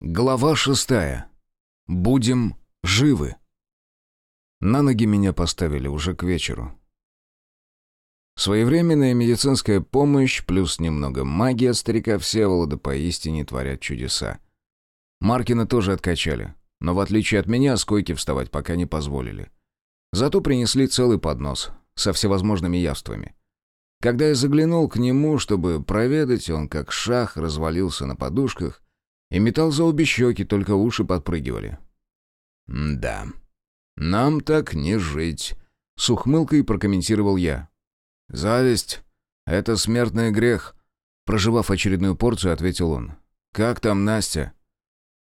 Глава шестая. Будем живы. На ноги меня поставили уже к вечеру. Своевременная медицинская помощь плюс немного магии от старика Всеволода поистине творят чудеса. Маркина тоже откачали, но в отличие от меня с койки вставать пока не позволили. Зато принесли целый поднос со всевозможными явствами. Когда я заглянул к нему, чтобы проведать, он как шах развалился на подушках и метал за обе щеки, только уши подпрыгивали. «Да, нам так не жить», — с ухмылкой прокомментировал я. «Зависть — это смертный грех», — проживав очередную порцию, ответил он. «Как там Настя?»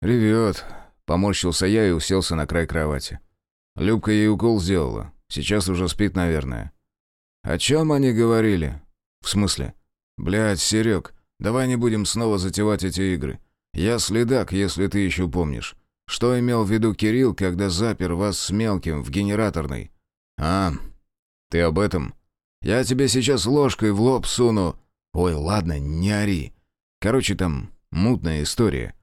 «Ревет», — поморщился я и уселся на край кровати. Любка ей укол сделала. Сейчас уже спит, наверное. «О чем они говорили?» «В смысле?» «Блядь, Серег, давай не будем снова затевать эти игры. «Я следак, если ты еще помнишь. Что имел в виду Кирилл, когда запер вас с мелким в генераторной?» «А, ты об этом? Я тебе сейчас ложкой в лоб суну...» «Ой, ладно, не ори. Короче, там мутная история».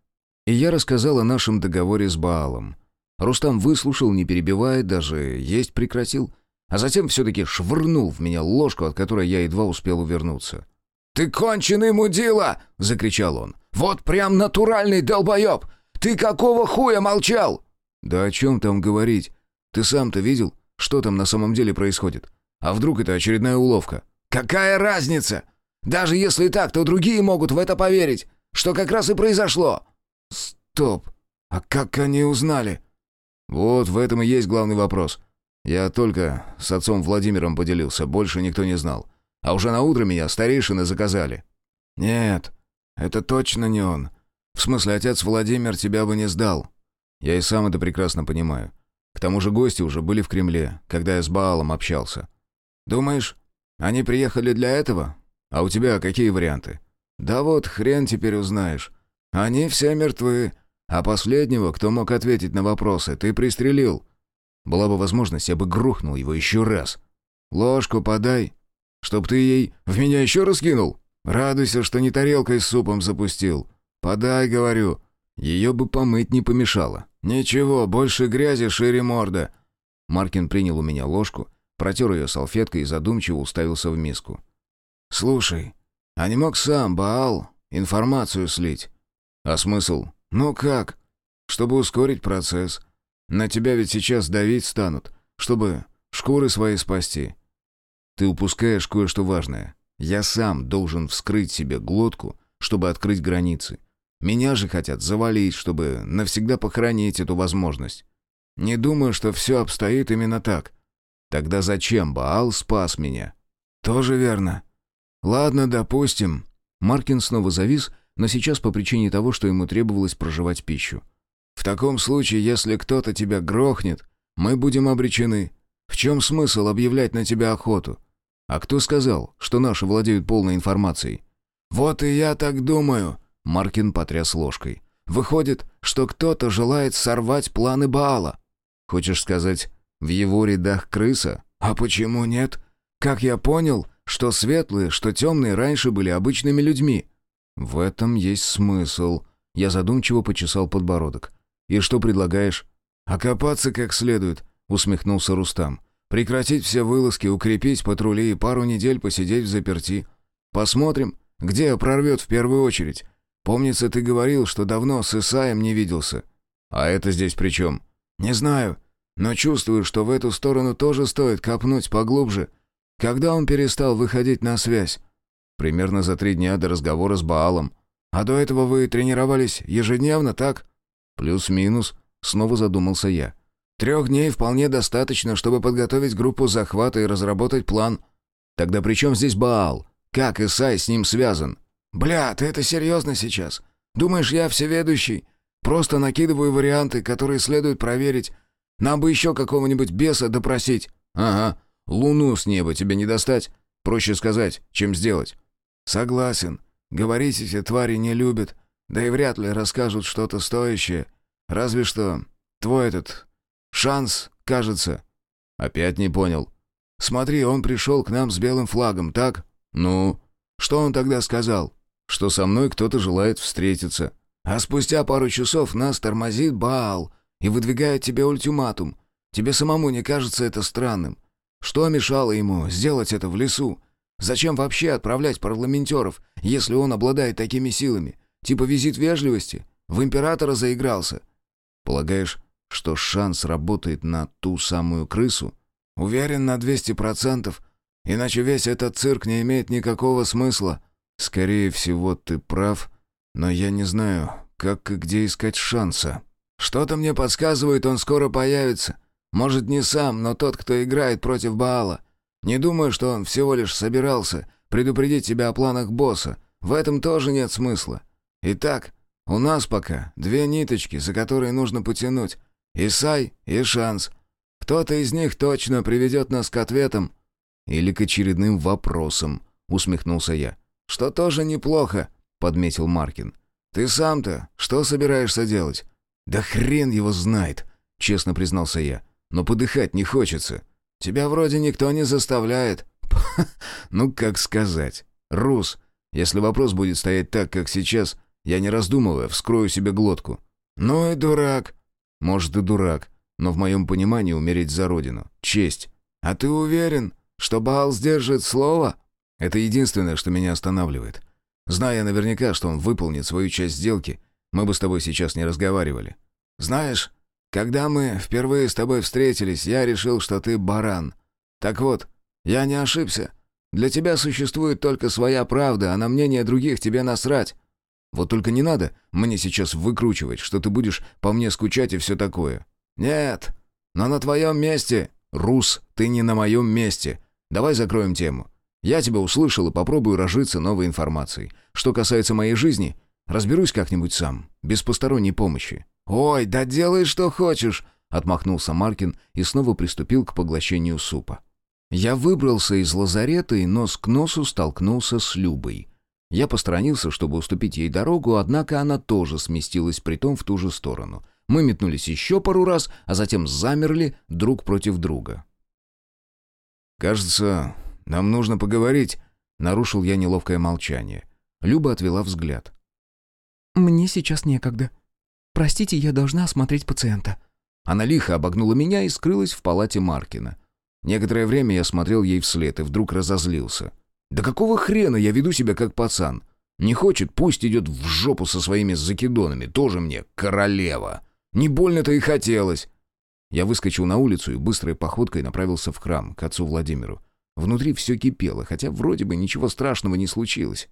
И я рассказал о нашем договоре с Баалом. Рустам выслушал, не перебивая, даже есть прекратил, а затем все-таки швырнул в меня ложку, от которой я едва успел увернуться. «Ты конченый мудила!» — закричал он. «Вот прям натуральный долбоеб! Ты какого хуя молчал?» «Да о чем там говорить? Ты сам-то видел, что там на самом деле происходит? А вдруг это очередная уловка?» «Какая разница? Даже если так, то другие могут в это поверить, что как раз и произошло». «Стоп! А как они узнали?» «Вот в этом и есть главный вопрос. Я только с отцом Владимиром поделился, больше никто не знал. А уже на утро меня старейшины заказали». «Нет, это точно не он. В смысле, отец Владимир тебя бы не сдал. Я и сам это прекрасно понимаю. К тому же гости уже были в Кремле, когда я с Баалом общался. Думаешь, они приехали для этого? А у тебя какие варианты? Да вот, хрен теперь узнаешь. Они все мертвы, а последнего, кто мог ответить на вопросы, ты пристрелил. Была бы возможность, я бы грохнул его еще раз. Ложку подай, Чтоб ты ей в меня еще раз кинул? Радуйся, что не тарелкой с супом запустил. Подай, говорю. Ее бы помыть не помешало. Ничего, больше грязи, шире морда. Маркин принял у меня ложку, протер ее салфеткой и задумчиво уставился в миску. «Слушай, а не мог сам, Баал, информацию слить?» «А смысл?» «Ну как?» «Чтобы ускорить процесс. На тебя ведь сейчас давить станут, чтобы шкуры свои спасти. Ты упускаешь кое-что важное. Я сам должен вскрыть себе глотку, чтобы открыть границы. Меня же хотят завалить, чтобы навсегда похоронить эту возможность. Не думаю, что все обстоит именно так. Тогда зачем Баал спас меня? Тоже верно. Ладно, допустим. Маркин снова завис, но сейчас по причине того, что ему требовалось проживать пищу. В таком случае, если кто-то тебя грохнет, мы будем обречены. В чем смысл объявлять на тебя охоту? А кто сказал, что наши владеют полной информацией? Вот и я так думаю, Маркин потряс ложкой. Выходит, что кто-то желает сорвать планы Баала. Хочешь сказать, в его рядах крыса? А почему нет? Как я понял, что светлые, что темные раньше были обычными людьми. В этом есть смысл. Я задумчиво почесал подбородок. И что предлагаешь? Окопаться как следует, усмехнулся Рустам. Прекратить все вылазки, укрепить патрули и пару недель посидеть в заперти. Посмотрим, где прорвет в первую очередь. Помнится, ты говорил, что давно с Исаем не виделся. А это здесь при чем? Не знаю, но чувствую, что в эту сторону тоже стоит копнуть поглубже. Когда он перестал выходить на связь? Примерно за три дня до разговора с Баалом. А до этого вы тренировались ежедневно, так? Плюс-минус, снова задумался я. Трех дней вполне достаточно, чтобы подготовить группу захвата и разработать план. Тогда при чем здесь Баал? Как Исай с ним связан? Бля, ты это серьезно сейчас? Думаешь, я всеведущий? Просто накидываю варианты, которые следует проверить. Нам бы еще какого-нибудь беса допросить. Ага, луну с неба тебе не достать. Проще сказать, чем сделать. Согласен. Говорить эти твари не любят. Да и вряд ли расскажут что-то стоящее. Разве что твой этот Шанс, кажется». «Опять не понял». «Смотри, он пришел к нам с белым флагом, так?» «Ну?» «Что он тогда сказал?» «Что со мной кто-то желает встретиться». А спустя пару часов нас тормозит Баал и выдвигает тебе ультиматум. Тебе самому не кажется это странным? Что мешало ему сделать это в лесу? Зачем вообще отправлять парламентеров, если он обладает такими силами? Типа визит вежливости? В императора заигрался. Полагаешь, что шанс работает на ту самую крысу? Уверен на 200%. Иначе весь этот цирк не имеет никакого смысла. Скорее всего, ты прав, но я не знаю, как и где искать шанса. Что-то мне подсказывает, он скоро появится. Может, не сам, но тот, кто играет против Баала. Не думаю, что он всего лишь собирался предупредить тебя о планах босса. В этом тоже нет смысла. Итак, у нас пока две ниточки, за которые нужно потянуть. Исай и Шанс. Кто-то из них точно приведет нас к ответам. Или к очередным вопросам, усмехнулся я. Что тоже неплохо, подметил Маркин. Ты сам-то что собираешься делать? Да хрен его знает, честно признался я. Но подыхать не хочется. Тебя вроде никто не заставляет. ну, как сказать. Рус, если вопрос будет стоять так, как сейчас, я не раздумывая вскрою себе глотку. Ну и дурак. Может и дурак, но в моем понимании умереть за родину. Честь. А ты уверен, что Баал сдержит слово? Это единственное, что меня останавливает. Зная наверняка, что он выполнит свою часть сделки, мы бы с тобой сейчас не разговаривали. Знаешь, когда мы впервые с тобой встретились, я решил, что ты баран. Так вот, я не ошибся. Для тебя существует только своя правда, а на мнение других тебе насрать. Вот только не надо мне сейчас выкручивать, что ты будешь по мне скучать и все такое. Нет, но на твоем месте... Рус, ты не на моем месте. Давай закроем тему. Я тебя услышал и попробую разжиться новой информацией. Что касается моей жизни, разберусь как-нибудь сам, без посторонней помощи. «Ой, да делай, что хочешь!» — отмахнулся Маркин и снова приступил к поглощению супа. Я выбрался из лазарета и нос к носу столкнулся с Любой. Я посторонился, чтобы уступить ей дорогу, однако она тоже сместилась притом в ту же сторону. Мы метнулись еще пару раз, а затем замерли друг против друга. «Кажется, нам нужно поговорить», — нарушил я неловкое молчание. Люба отвела взгляд. «Мне сейчас некогда. Простите, я должна осмотреть пациента». Она лихо обогнула меня и скрылась в палате Маркина. Некоторое время я смотрел ей вслед и вдруг разозлился. «Да какого хрена я веду себя как пацан? Не хочет, пусть идет в жопу со своими закидонами, тоже мне королева. Не больно-то и хотелось». Я выскочил на улицу и быстрой походкой направился в храм к отцу Владимиру. Внутри все кипело, хотя вроде бы ничего страшного не случилось.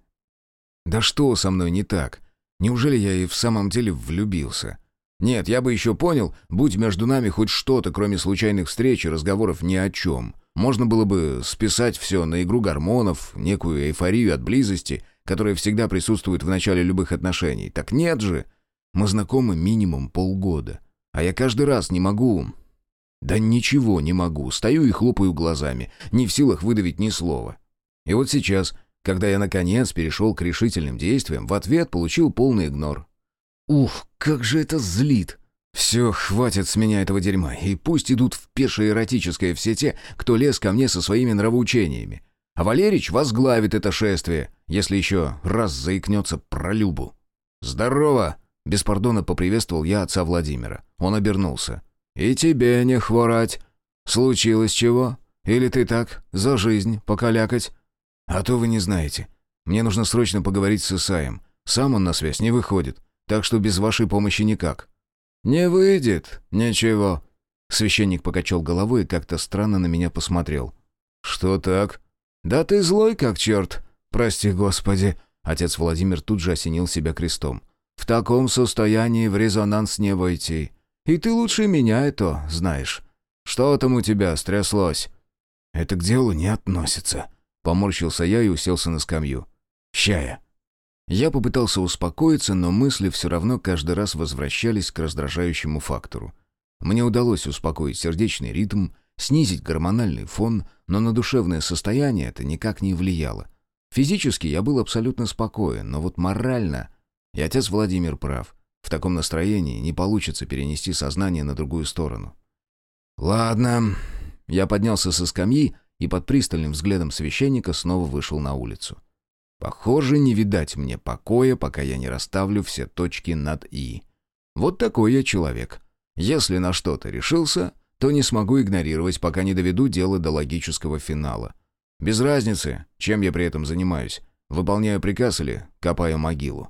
«Да что со мной не так? Неужели я и в самом деле влюбился?» Нет, я бы еще понял, будь между нами хоть что-то, кроме случайных встреч и разговоров ни о чем. Можно было бы списать все на игру гормонов, некую эйфорию от близости, которая всегда присутствует в начале любых отношений. Так нет же. Мы знакомы минимум полгода. А я каждый раз не могу... Да ничего не могу. Стою и хлопаю глазами, не в силах выдавить ни слова. И вот сейчас, когда я наконец перешел к решительным действиям, в ответ получил полный игнор. Ух, как же это злит! Все, хватит с меня этого дерьма, и пусть идут в пешее эротическое все те, кто лез ко мне со своими нравоучениями. А Валерич возглавит это шествие, если еще раз заикнется про Любу. «Здорово!» — без пардона поприветствовал я отца Владимира. Он обернулся. «И тебе не хворать. Случилось чего? Или ты так, за жизнь покалякать?» «А то вы не знаете. Мне нужно срочно поговорить с Исаем. Сам он на связь не выходит так что без вашей помощи никак». «Не выйдет, ничего». Священник покачал головой и как-то странно на меня посмотрел. «Что так?» «Да ты злой как черт. Прости, Господи». Отец Владимир тут же осенил себя крестом. «В таком состоянии в резонанс не войти. И ты лучше меня это знаешь. Что там у тебя стряслось?» «Это к делу не относится». Поморщился я и уселся на скамью. «Щая, я попытался успокоиться, но мысли все равно каждый раз возвращались к раздражающему фактору. Мне удалось успокоить сердечный ритм, снизить гормональный фон, но на душевное состояние это никак не влияло. Физически я был абсолютно спокоен, но вот морально... И отец Владимир прав. В таком настроении не получится перенести сознание на другую сторону. «Ладно». Я поднялся со скамьи и под пристальным взглядом священника снова вышел на улицу. Похоже, не видать мне покоя, пока я не расставлю все точки над «и». Вот такой я человек. Если на что-то решился, то не смогу игнорировать, пока не доведу дело до логического финала. Без разницы, чем я при этом занимаюсь. Выполняю приказ или копаю могилу.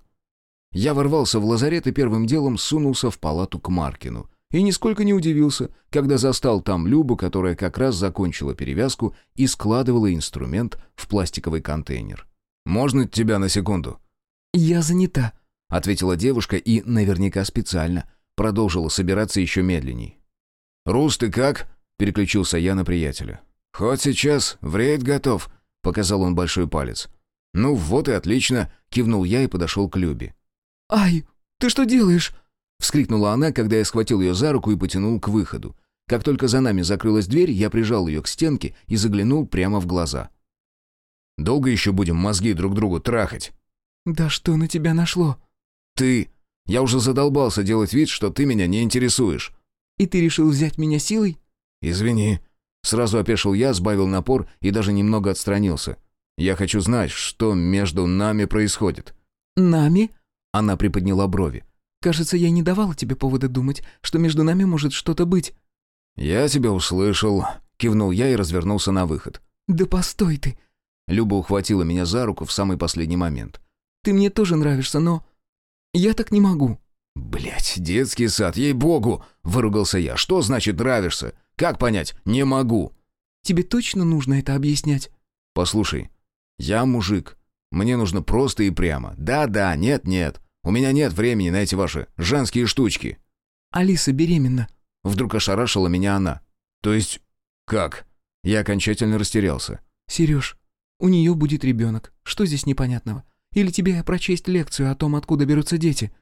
Я ворвался в лазарет и первым делом сунулся в палату к Маркину. И нисколько не удивился, когда застал там Любу, которая как раз закончила перевязку и складывала инструмент в пластиковый контейнер. «Можно тебя на секунду?» «Я занята», — ответила девушка и, наверняка специально, продолжила собираться еще медленней. «Рус, ты как?» — переключился я на приятеля. «Хоть сейчас, в рейд готов», — показал он большой палец. «Ну вот и отлично», — кивнул я и подошел к Любе. «Ай, ты что делаешь?» — вскрикнула она, когда я схватил ее за руку и потянул к выходу. Как только за нами закрылась дверь, я прижал ее к стенке и заглянул прямо в глаза. «Долго еще будем мозги друг другу трахать?» «Да что на тебя нашло?» «Ты! Я уже задолбался делать вид, что ты меня не интересуешь». «И ты решил взять меня силой?» «Извини». Сразу опешил я, сбавил напор и даже немного отстранился. «Я хочу знать, что между нами происходит». «Нами?» Она приподняла брови. «Кажется, я не давала тебе повода думать, что между нами может что-то быть». «Я тебя услышал», — кивнул я и развернулся на выход. «Да постой ты!» Люба ухватила меня за руку в самый последний момент. «Ты мне тоже нравишься, но... Я так не могу». Блять, детский сад, ей-богу!» — выругался я. «Что значит нравишься? Как понять? Не могу!» «Тебе точно нужно это объяснять?» «Послушай, я мужик. Мне нужно просто и прямо. Да-да, нет-нет. У меня нет времени на эти ваши женские штучки». «Алиса беременна». Вдруг ошарашила меня она. «То есть... как?» Я окончательно растерялся. «Сереж, у нее будет ребенок. Что здесь непонятного? Или тебе прочесть лекцию о том, откуда берутся дети?»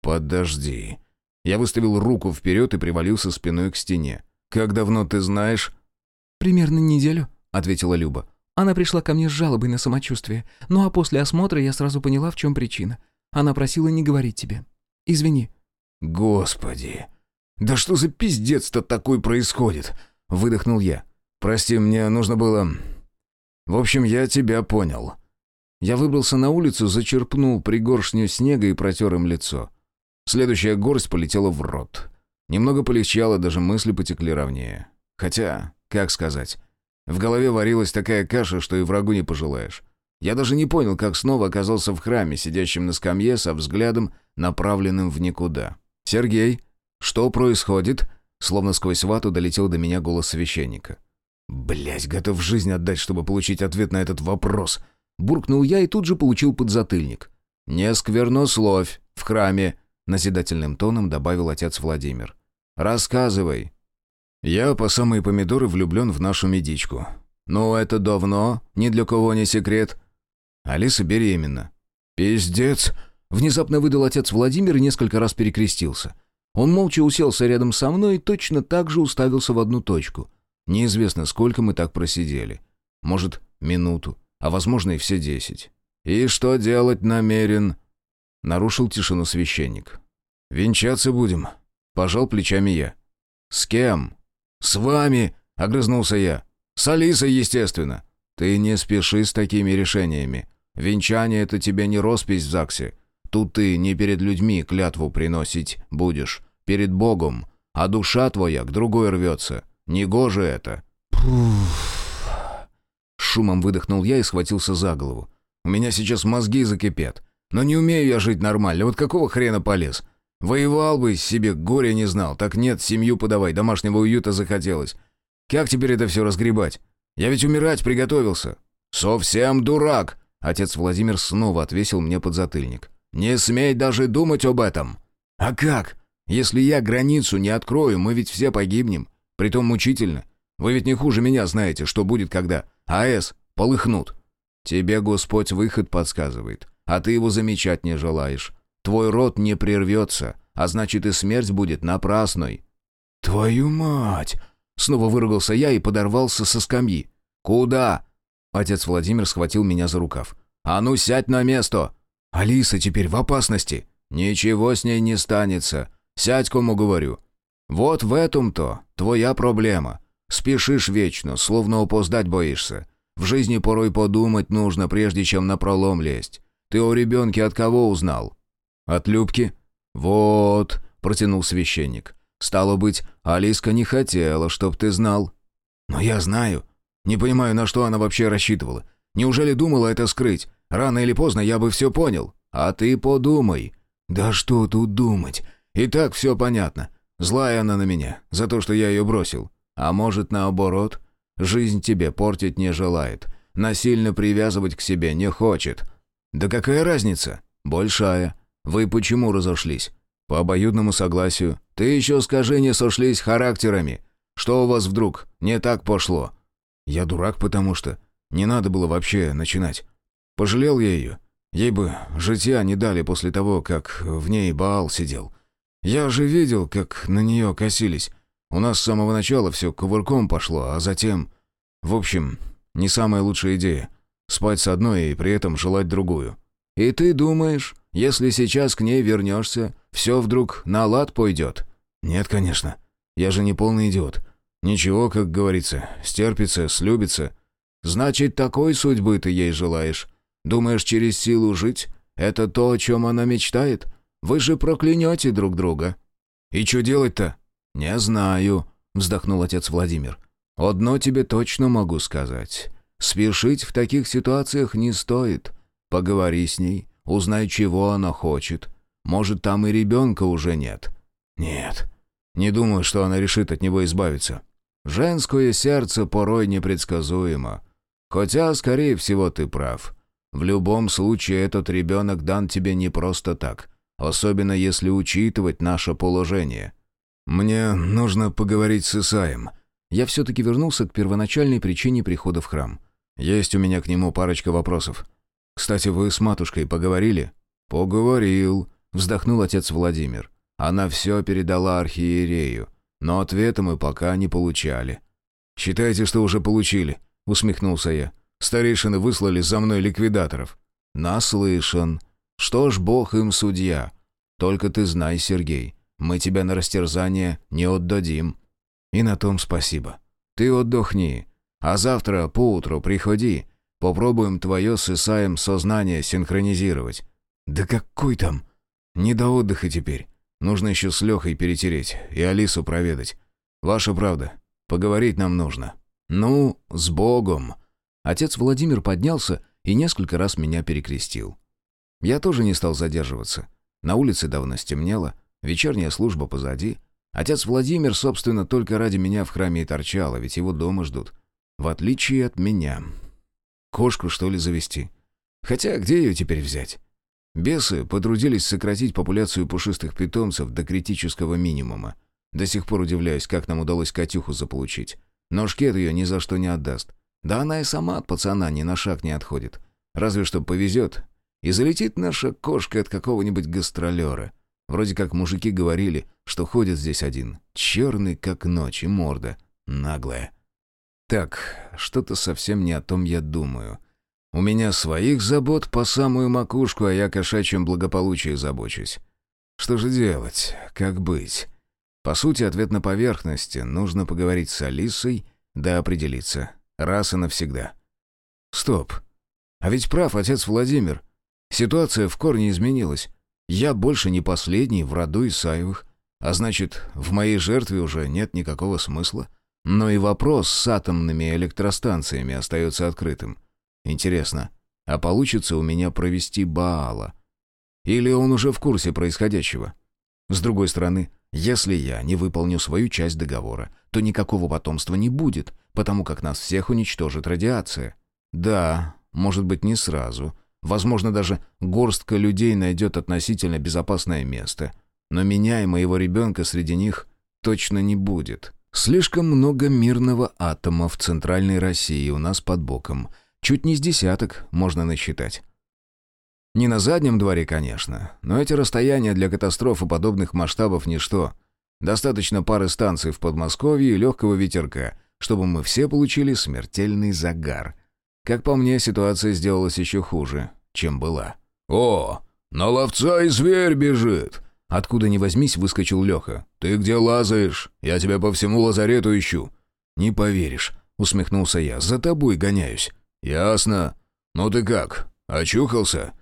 «Подожди». Я выставил руку вперед и привалился спиной к стене. «Как давно ты знаешь?» «Примерно неделю», — ответила Люба. Она пришла ко мне с жалобой на самочувствие. Ну а после осмотра я сразу поняла, в чем причина. Она просила не говорить тебе. Извини». «Господи! Да что за пиздец-то такой происходит?» — выдохнул я. «Прости, мне нужно было...» «В общем, я тебя понял». Я выбрался на улицу, зачерпнул пригоршню снега и протер им лицо. Следующая горсть полетела в рот. Немного полегчало, даже мысли потекли ровнее. Хотя, как сказать... В голове варилась такая каша, что и врагу не пожелаешь. Я даже не понял, как снова оказался в храме, сидящем на скамье со взглядом, направленным в никуда. «Сергей, что происходит?» Словно сквозь вату долетел до меня голос священника. Блять, готов жизнь отдать, чтобы получить ответ на этот вопрос. Буркнул я и тут же получил подзатыльник. «Не сквернословь в храме», — назидательным тоном добавил отец Владимир. «Рассказывай, я по самые помидоры влюблен в нашу медичку. Но это давно, ни для кого не секрет. Алиса беременна. Пиздец. Внезапно выдал отец Владимир и несколько раз перекрестился. Он молча уселся рядом со мной и точно так же уставился в одну точку. Неизвестно, сколько мы так просидели. Может, минуту, а возможно и все десять. «И что делать намерен?» Нарушил тишину священник. «Венчаться будем», — пожал плечами я. «С кем?» «С вами!» — огрызнулся я. «С Алисой, естественно!» «Ты не спеши с такими решениями. Венчание — это тебе не роспись в ЗАГСе. Тут ты не перед людьми клятву приносить будешь, перед Богом, а душа твоя к другой рвется. Негоже это!» Шумом выдохнул я и схватился за голову. «У меня сейчас мозги закипят. Но не умею я жить нормально. Вот какого хрена полез? Воевал бы, себе горе не знал. Так нет, семью подавай, домашнего уюта захотелось. Как теперь это все разгребать? Я ведь умирать приготовился. Совсем дурак. Отец Владимир снова отвесил мне подзатыльник. Не смей даже думать об этом. А как? Если я границу не открою, мы ведь все погибнем. Притом мучительно. Вы ведь не хуже меня знаете, что будет, когда АЭС полыхнут. Тебе Господь выход подсказывает, а ты его замечать не желаешь. Твой род не прервется, а значит и смерть будет напрасной». «Твою мать!» Снова выругался я и подорвался со скамьи. «Куда?» Отец Владимир схватил меня за рукав. «А ну, сядь на место!» «Алиса теперь в опасности!» «Ничего с ней не станется. Сядь, кому говорю. Вот в этом-то твоя проблема. Спешишь вечно, словно опоздать боишься. В жизни порой подумать нужно, прежде чем на пролом лезть. Ты о ребенке от кого узнал?» «От Любки?» «Вот», — протянул священник. «Стало быть, Алиска не хотела, чтоб ты знал». «Но я знаю. Не понимаю, на что она вообще рассчитывала. Неужели думала это скрыть? Рано или поздно я бы все понял. А ты подумай». «Да что тут думать? И так все понятно. Злая она на меня за то, что я ее бросил. А может, наоборот, жизнь тебе портить не желает, насильно привязывать к себе не хочет. Да какая разница? Большая. Вы почему разошлись? По обоюдному согласию. Ты еще скажи, не сошлись характерами. Что у вас вдруг не так пошло? Я дурак, потому что не надо было вообще начинать. Пожалел я ее. Ей бы житья не дали после того, как в ней Баал сидел. Я же видел, как на нее косились. У нас с самого начала все кувырком пошло, а затем... В общем, не самая лучшая идея. Спать с одной и при этом желать другую. И ты думаешь, если сейчас к ней вернешься, все вдруг на лад пойдет? Нет, конечно. Я же не полный идиот. Ничего, как говорится, стерпится, слюбится. Значит, такой судьбы ты ей желаешь. Думаешь, через силу жить? Это то, о чем она мечтает? Вы же проклянете друг друга. И что делать-то? «Не знаю», — вздохнул отец Владимир. «Одно тебе точно могу сказать. Спешить в таких ситуациях не стоит. Поговори с ней, узнай, чего она хочет. Может, там и ребенка уже нет». «Нет, не думаю, что она решит от него избавиться. Женское сердце порой непредсказуемо. Хотя, скорее всего, ты прав. В любом случае, этот ребенок дан тебе не просто так, особенно если учитывать наше положение». «Мне нужно поговорить с Исаем». Я все-таки вернулся к первоначальной причине прихода в храм. Есть у меня к нему парочка вопросов. «Кстати, вы с матушкой поговорили?» «Поговорил», — вздохнул отец Владимир. «Она все передала архиерею, но ответа мы пока не получали». «Считайте, что уже получили», — усмехнулся я. «Старейшины выслали за мной ликвидаторов». «Наслышан. Что ж, бог им судья. Только ты знай, Сергей, мы тебя на растерзание не отдадим. И на том спасибо. Ты отдохни, а завтра поутру приходи. Попробуем твое с Исаем сознание синхронизировать. Да какой там? Не до отдыха теперь. Нужно еще с Лехой перетереть и Алису проведать. Ваша правда, поговорить нам нужно. Ну, с Богом. Отец Владимир поднялся и несколько раз меня перекрестил. Я тоже не стал задерживаться. На улице давно стемнело, Вечерняя служба позади. Отец Владимир, собственно, только ради меня в храме и торчал, а ведь его дома ждут. В отличие от меня. Кошку, что ли, завести? Хотя где ее теперь взять? Бесы потрудились сократить популяцию пушистых питомцев до критического минимума. До сих пор удивляюсь, как нам удалось Катюху заполучить. Но шкет ее ни за что не отдаст. Да она и сама от пацана ни на шаг не отходит. Разве что повезет. И залетит наша кошка от какого-нибудь гастролера. Вроде как мужики говорили, что ходит здесь один. Черный, как ночь, и морда. Наглая. Так, что-то совсем не о том я думаю. У меня своих забот по самую макушку, а я кошачьем благополучии забочусь. Что же делать? Как быть? По сути, ответ на поверхности. Нужно поговорить с Алисой, да определиться. Раз и навсегда. Стоп. А ведь прав отец Владимир. Ситуация в корне изменилась. Я больше не последний в роду Исаевых, а значит, в моей жертве уже нет никакого смысла. Но и вопрос с атомными электростанциями остается открытым. Интересно, а получится у меня провести Баала? Или он уже в курсе происходящего? С другой стороны, если я не выполню свою часть договора, то никакого потомства не будет, потому как нас всех уничтожит радиация. Да, может быть, не сразу, Возможно, даже горстка людей найдет относительно безопасное место. Но меня и моего ребенка среди них точно не будет. Слишком много мирного атома в центральной России у нас под боком. Чуть не с десяток можно насчитать. Не на заднем дворе, конечно, но эти расстояния для катастрофы подобных масштабов ничто. Достаточно пары станций в Подмосковье и легкого ветерка, чтобы мы все получили смертельный загар – как по мне, ситуация сделалась еще хуже, чем была. «О, на ловца и зверь бежит!» Откуда ни возьмись, выскочил Леха. «Ты где лазаешь? Я тебя по всему лазарету ищу». «Не поверишь», — усмехнулся я, — «за тобой гоняюсь». «Ясно. Ну ты как, очухался?»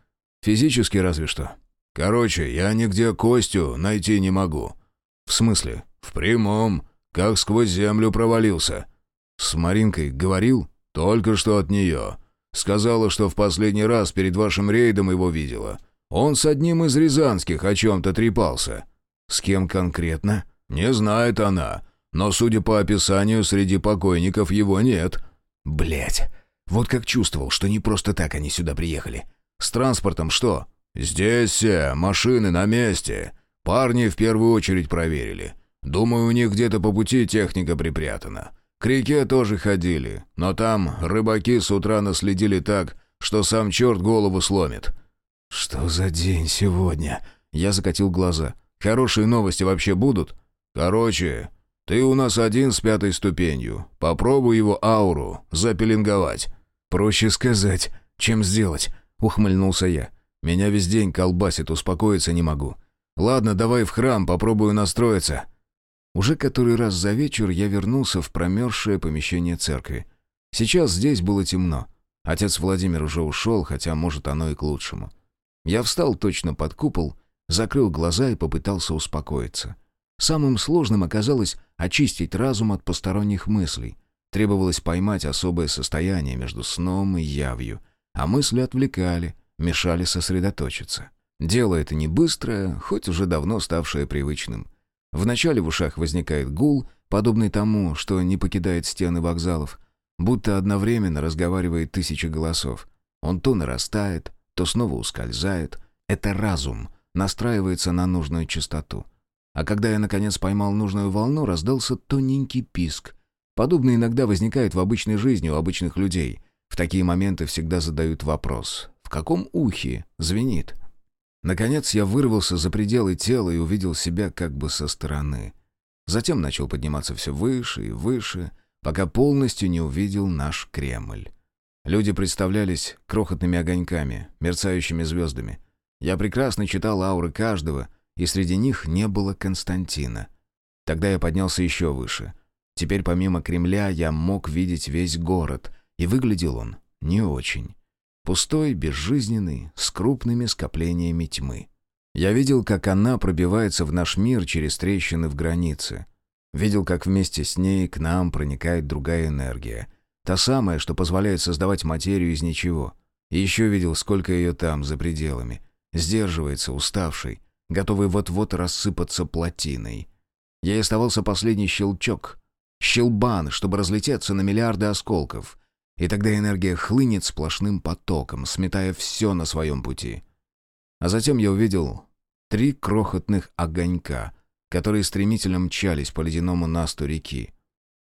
«Физически разве что». «Короче, я нигде Костю найти не могу». «В смысле?» «В прямом. Как сквозь землю провалился». «С Маринкой говорил?» «Только что от нее. Сказала, что в последний раз перед вашим рейдом его видела. Он с одним из рязанских о чем-то трепался». «С кем конкретно?» «Не знает она. Но, судя по описанию, среди покойников его нет». Блять, вот как чувствовал, что не просто так они сюда приехали. С транспортом что?» «Здесь все, машины на месте. Парни в первую очередь проверили. Думаю, у них где-то по пути техника припрятана. К реке тоже ходили, но там рыбаки с утра наследили так, что сам черт голову сломит». «Что за день сегодня?» Я закатил глаза. «Хорошие новости вообще будут?» «Короче, ты у нас один с пятой ступенью. Попробуй его ауру запеленговать». «Проще сказать, чем сделать», — ухмыльнулся я. «Меня весь день колбасит, успокоиться не могу. Ладно, давай в храм, попробую настроиться». Уже который раз за вечер я вернулся в промерзшее помещение церкви. Сейчас здесь было темно. Отец Владимир уже ушел, хотя, может, оно и к лучшему. Я встал точно под купол, закрыл глаза и попытался успокоиться. Самым сложным оказалось очистить разум от посторонних мыслей. Требовалось поймать особое состояние между сном и явью, а мысли отвлекали, мешали сосредоточиться. Дело это не быстрое, хоть уже давно ставшее привычным. Вначале в ушах возникает гул, подобный тому, что не покидает стены вокзалов, будто одновременно разговаривает тысячи голосов. Он то нарастает, то снова ускользает. Это разум настраивается на нужную частоту. А когда я, наконец, поймал нужную волну, раздался тоненький писк. Подобное иногда возникает в обычной жизни у обычных людей. В такие моменты всегда задают вопрос «В каком ухе звенит?» Наконец я вырвался за пределы тела и увидел себя как бы со стороны. Затем начал подниматься все выше и выше, пока полностью не увидел наш Кремль. Люди представлялись крохотными огоньками, мерцающими звездами. Я прекрасно читал ауры каждого, и среди них не было Константина. Тогда я поднялся еще выше. Теперь помимо Кремля я мог видеть весь город, и выглядел он не очень. Пустой, безжизненный, с крупными скоплениями тьмы. Я видел, как она пробивается в наш мир через трещины в границе. Видел, как вместе с ней к нам проникает другая энергия. Та самая, что позволяет создавать материю из ничего. И еще видел, сколько ее там, за пределами. Сдерживается, уставший, готовый вот-вот рассыпаться плотиной. Ей оставался последний щелчок. Щелбан, чтобы разлететься на миллиарды осколков. И тогда энергия хлынет сплошным потоком, сметая все на своем пути. А затем я увидел три крохотных огонька, которые стремительно мчались по ледяному насту реки.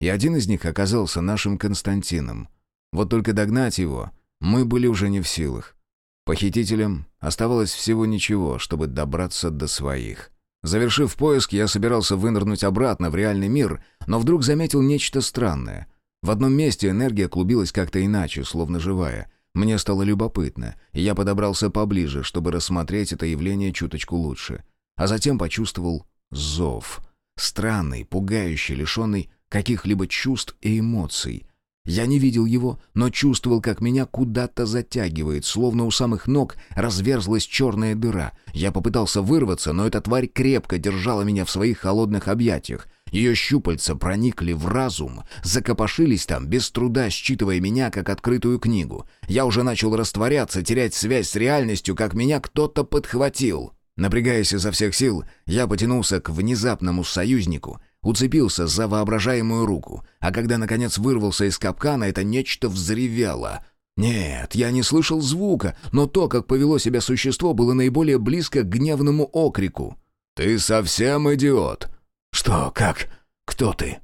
И один из них оказался нашим Константином. Вот только догнать его мы были уже не в силах. Похитителям оставалось всего ничего, чтобы добраться до своих. Завершив поиск, я собирался вынырнуть обратно в реальный мир, но вдруг заметил нечто странное. В одном месте энергия клубилась как-то иначе, словно живая. Мне стало любопытно, и я подобрался поближе, чтобы рассмотреть это явление чуточку лучше. А затем почувствовал зов. Странный, пугающий, лишенный каких-либо чувств и эмоций. Я не видел его, но чувствовал, как меня куда-то затягивает, словно у самых ног разверзлась черная дыра. Я попытался вырваться, но эта тварь крепко держала меня в своих холодных объятиях. Ее щупальца проникли в разум, закопошились там, без труда считывая меня, как открытую книгу. Я уже начал растворяться, терять связь с реальностью, как меня кто-то подхватил. Напрягаясь изо всех сил, я потянулся к внезапному союзнику, уцепился за воображаемую руку, а когда, наконец, вырвался из капкана, это нечто взревело. Нет, я не слышал звука, но то, как повело себя существо, было наиболее близко к гневному окрику. «Ты совсем идиот!» «Что? Как? Кто ты?»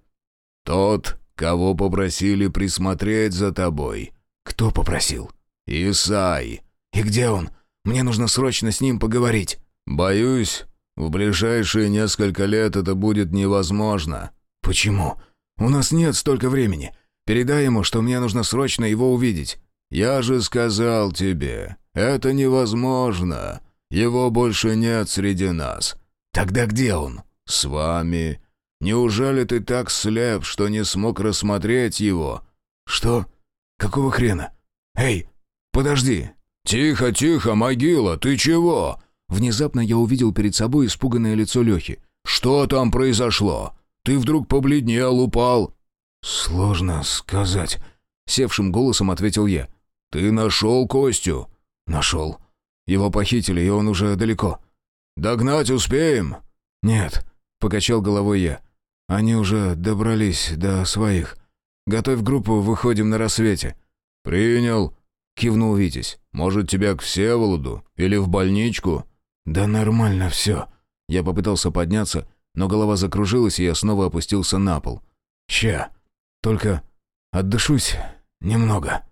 «Тот, кого попросили присмотреть за тобой». «Кто попросил?» «Исай». «И где он? Мне нужно срочно с ним поговорить». «Боюсь, в ближайшие несколько лет это будет невозможно». «Почему? У нас нет столько времени. Передай ему, что мне нужно срочно его увидеть». «Я же сказал тебе, это невозможно. Его больше нет среди нас». «Тогда где он?» «С вами. Неужели ты так слеп, что не смог рассмотреть его?» «Что? Какого хрена? Эй, подожди!» «Тихо, тихо, могила, ты чего?» Внезапно я увидел перед собой испуганное лицо Лехи. «Что там произошло? Ты вдруг побледнел, упал?» «Сложно сказать», — севшим голосом ответил я. «Ты нашел Костю?» «Нашел. Его похитили, и он уже далеко». «Догнать успеем?» «Нет», — покачал головой я. «Они уже добрались до своих. Готовь группу, выходим на рассвете». «Принял», — кивнул Витязь. «Может, тебя к Всеволоду? Или в больничку?» «Да нормально все». Я попытался подняться, но голова закружилась, и я снова опустился на пол. «Ща. Только отдышусь немного».